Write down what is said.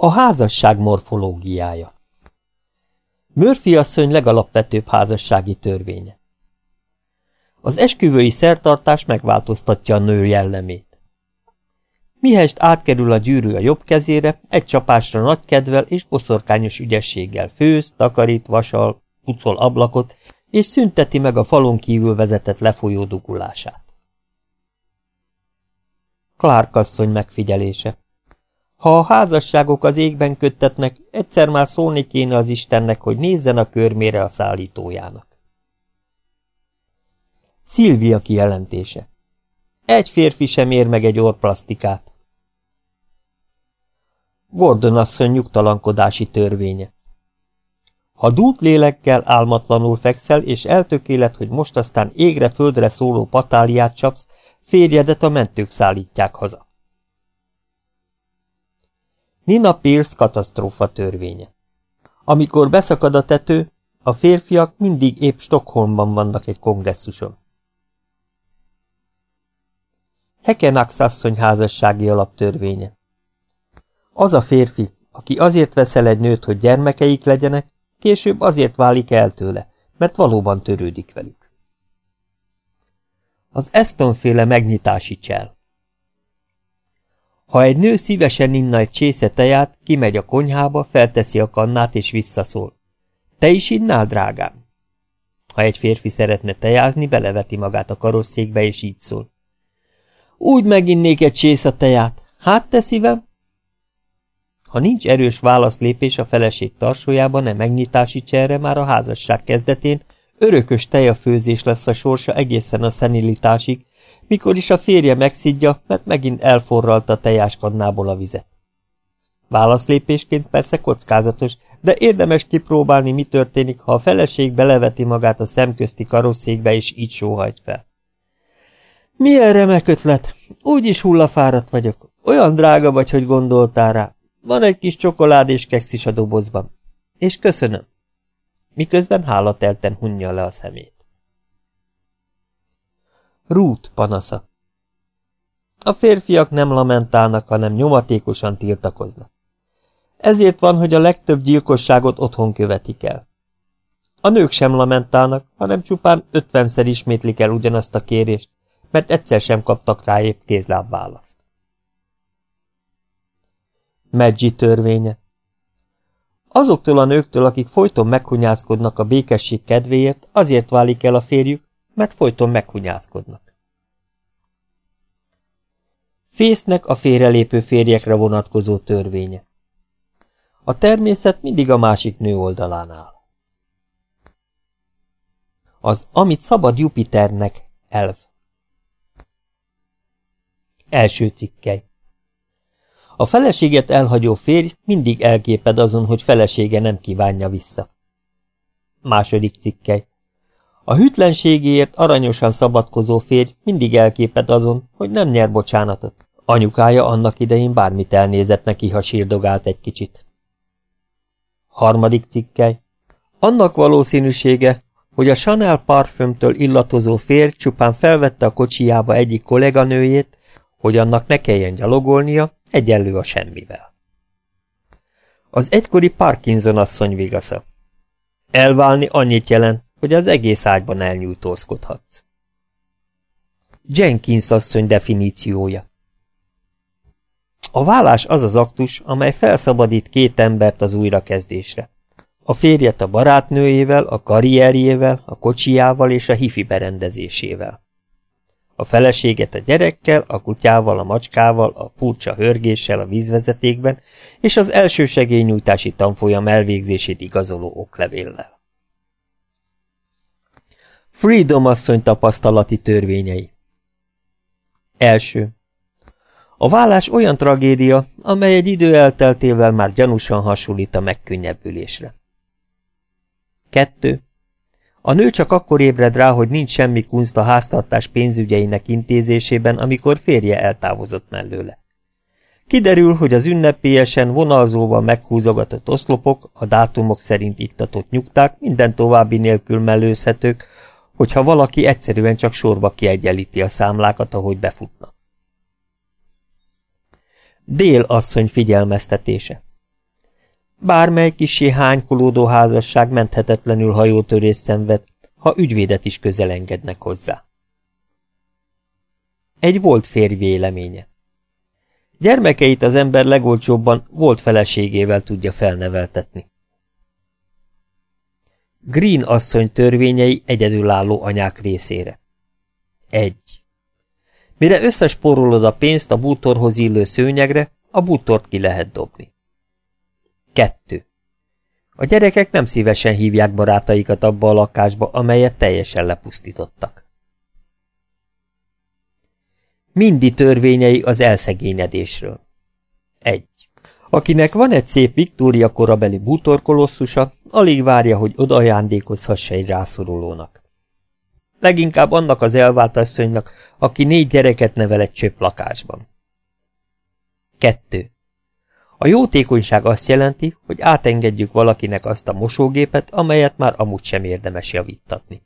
A házasság morfológiája Murphy asszony legalapvetőbb házassági törvénye. Az esküvői szertartás megváltoztatja a nő jellemét. Mihest átkerül a gyűrű a jobb kezére, egy csapásra nagy kedvel és boszorkányos ügyességgel főz, takarít, vasal, pucol ablakot, és szünteti meg a falon kívül vezetett lefolyó dugulását. Clark asszony megfigyelése ha a házasságok az égben köttetnek, egyszer már szólni kéne az Istennek, hogy nézzen a körmére a szállítójának. Szilvia kijelentése. Egy férfi sem ér meg egy orplasztikát. Gordon asszony nyugtalankodási törvénye. Ha dút lélekkel álmatlanul fekszel, és eltökélet, hogy most aztán égre-földre szóló patáliát csapsz, férjedet a mentők szállítják haza. Nina Pierce katasztrófa törvénye. Amikor beszakad a tető, a férfiak mindig épp Stockholmban vannak egy kongresszuson. Hekenax asszony házassági alaptörvénye. Az a férfi, aki azért veszel egy nőt, hogy gyermekeik legyenek, később azért válik el tőle, mert valóban törődik velük. Az Eston-féle megnyitási csel. Ha egy nő szívesen inna egy csésze teját, kimegy a konyhába, felteszi a kannát és visszaszól. Te is innál, drágám? Ha egy férfi szeretne tejázni, beleveti magát a karosszékbe és így szól. Úgy meginnék egy csésze teját. Hát te szívem? Ha nincs erős válaszlépés a feleség tarsójában, nem megnyitási cserre már a házasság kezdetén, örökös tejafőzés lesz a sorsa egészen a szenilitásig, mikor is a férje megszidja, mert megint elforralta a tejáskannából a vizet. Válaszlépésként persze kockázatos, de érdemes kipróbálni, mi történik, ha a feleség beleveti magát a szemközti karosszékbe, és így sóhajt fel. Milyen remek ötlet! Úgyis hullafáradt vagyok. Olyan drága vagy, hogy gondoltál rá. Van egy kis csokolád és keksz is a dobozban. És köszönöm. Miközben hálatelten hunja le a szemét. Rút panasza. A férfiak nem lamentálnak, hanem nyomatékosan tiltakoznak. Ezért van, hogy a legtöbb gyilkosságot otthon követik el. A nők sem lamentálnak, hanem csupán ötvenszer ismétlik el ugyanazt a kérést, mert egyszer sem kaptak rá épp kézláb választ. Medzsi törvénye Azoktól a nőktől, akik folyton meghunyászkodnak a békesség kedvéért, azért válik el a férjük, mert folyton meghunyászkodnak. Fésznek a félrelépő férjekre vonatkozó törvénye. A természet mindig a másik nő oldalán áll. Az, amit szabad Jupiternek, elv. Első cikkely. A feleséget elhagyó férj mindig elképed azon, hogy felesége nem kívánja vissza. Második cikkely. A hűtlenségéért aranyosan szabadkozó férj mindig elképed azon, hogy nem nyer bocsánatot. Anyukája annak idején bármit elnézett neki, ha sírdogált egy kicsit. Harmadik cikkely. Annak valószínűsége, hogy a Chanel parfümtől illatozó férj csupán felvette a kocsijába egyik kolléganőjét, hogy annak ne kelljen gyalogolnia, egyenlő a semmivel. Az egykori Parkinson asszony vigasza. Elválni annyit jelent, hogy az egész ágyban elnyújtózkodhatsz. Jenkins asszony definíciója A vállás az az aktus, amely felszabadít két embert az újrakezdésre. A férjet a barátnőjével, a karrierjével, a kocsijával és a hifi berendezésével. A feleséget a gyerekkel, a kutyával, a macskával, a furcsa hörgéssel a vízvezetékben és az első segélynyújtási tanfolyam elvégzését igazoló oklevéllel. Freedom asszony tapasztalati törvényei Első. A vállás olyan tragédia, amely egy idő elteltével már gyanúsan hasonlít a megkönnyebbülésre. Kettő. A nő csak akkor ébred rá, hogy nincs semmi kunst a háztartás pénzügyeinek intézésében, amikor férje eltávozott mellőle. Kiderül, hogy az ünnepélyesen vonalzóban meghúzogatott oszlopok, a dátumok szerint iktatott nyugták minden további nélkül mellőzhetők, hogyha valaki egyszerűen csak sorba kiegyenlíti a számlákat, ahogy befutnak. Dél asszony figyelmeztetése Bármely kisé hánykolódó házasság menthetetlenül hajótörés szenved, ha ügyvédet is közel engednek hozzá. Egy volt férj véleménye. Gyermekeit az ember legolcsóbban volt feleségével tudja felneveltetni. Green asszony törvényei egyedülálló anyák részére. 1. Mire összesporolod a pénzt a bútorhoz illő szőnyegre, a bútort ki lehet dobni. 2. A gyerekek nem szívesen hívják barátaikat abba a lakásba, amelyet teljesen lepusztítottak. Mindi törvényei az elszegényedésről. 1. Akinek van egy szép Viktória korabeli bútorkolosszusa, alig várja, hogy odaajándékozhassa egy rászorulónak. Leginkább annak az elvált aki négy gyereket nevel egy csöpp lakásban. 2. A jótékonyság azt jelenti, hogy átengedjük valakinek azt a mosógépet, amelyet már amúgy sem érdemes javítatni.